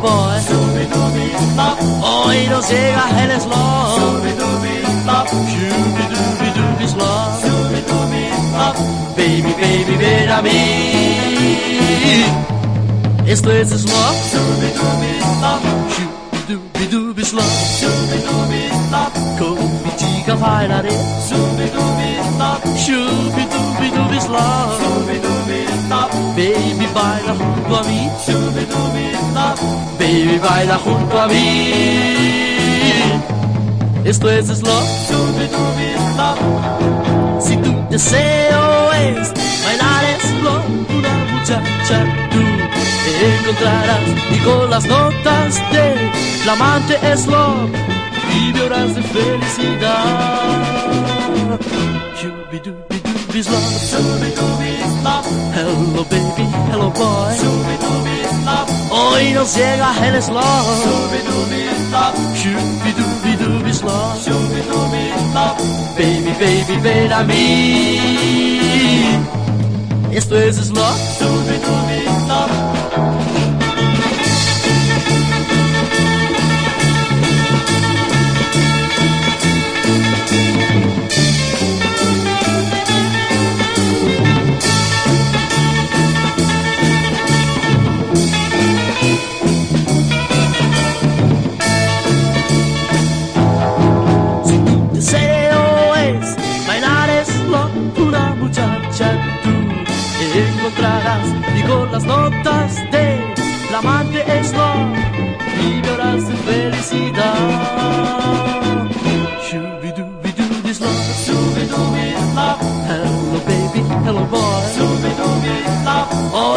boy. Hoy nos llega el slot. Shooby-dooby-dooby slot. Baby, baby, ven a mí. Esto es slot. Shooby-dooby slot. Con mi chica bailaré. Shooby-dooby-dooby slot. Baby, baila junto a mí. Baby, baila junto a mí. Esto es slot. Si tu deseo es bailar slot, una muchacha tú encontrarás y con las notas de flamante slot vivirás de felicidad. Shooby-dooby-dooby slot. Hoy nos llega el slot. Shooby-dooby-dooby slot. Baby, baby, ven a mí. Esto es slot.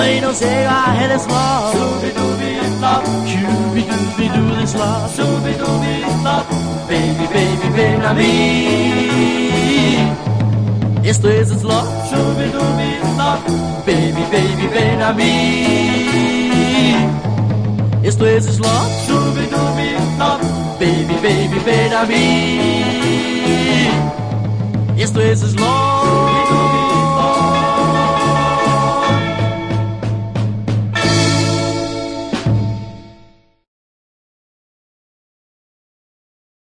Hoy nos llega el slot. Shooby-dooby-dooby slot. Baby, baby, ven a mí. Esto es slot. Baby, baby, ven a mí. Esto es slot. Baby, baby, ven a mí. Esto es slot.